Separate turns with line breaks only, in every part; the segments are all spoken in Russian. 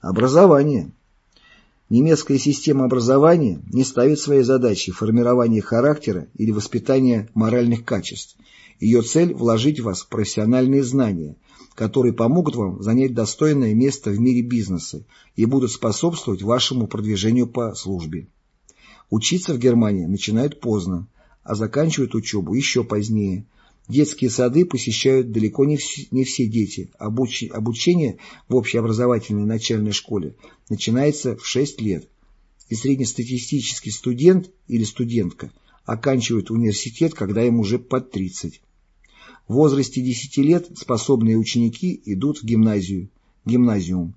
Образование. Немецкая система образования не ставит своей задачей формирование характера или воспитание моральных качеств. Ее цель – вложить в вас профессиональные знания, которые помогут вам занять достойное место в мире бизнеса и будут способствовать вашему продвижению по службе. Учиться в Германии начинают поздно, а заканчивают учебу еще позднее. Детские сады посещают далеко не, все, не все дети. Обуч, обучение в общеобразовательной начальной школе начинается в 6 лет. И среднестатистический студент или студентка оканчивает университет, когда им уже под 30. В возрасте 10 лет способные ученики идут в гимназию, гимназиум,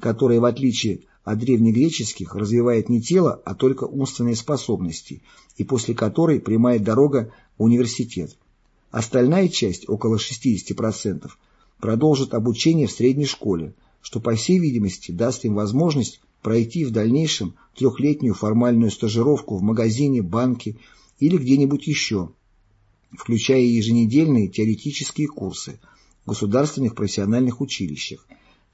которая, в отличие от древнегреческих, развивает не тело, а только умственные способности, и после которой прямая дорога в университет. Остальная часть, около 60%, продолжит обучение в средней школе, что, по всей видимости, даст им возможность пройти в дальнейшем трехлетнюю формальную стажировку в магазине, банке или где-нибудь еще, включая еженедельные теоретические курсы в государственных профессиональных училищах.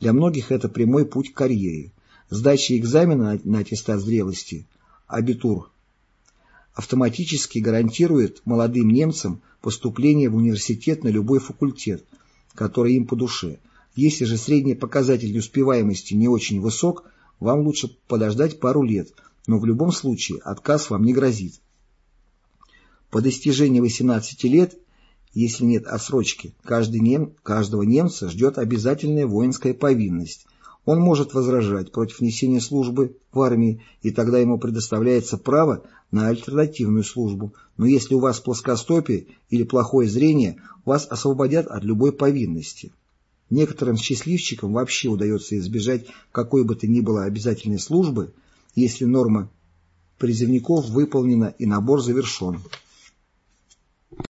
Для многих это прямой путь к карьере. Сдача экзамена на аттестат зрелости, абитур, автоматически гарантирует молодым немцам поступление в университет на любой факультет, который им по душе. Если же средний показатель успеваемости не очень высок, вам лучше подождать пару лет, но в любом случае отказ вам не грозит. По достижении 18 лет, если нет отсрочки, каждый нем, каждого немца ждет обязательная воинская повинность. Он может возражать против несения службы в армии, и тогда ему предоставляется право на альтернативную службу. Но если у вас плоскостопие или плохое зрение, вас освободят от любой повинности. Некоторым счастливчикам вообще удается избежать какой бы то ни было обязательной службы, если норма призывников выполнена и набор завершен.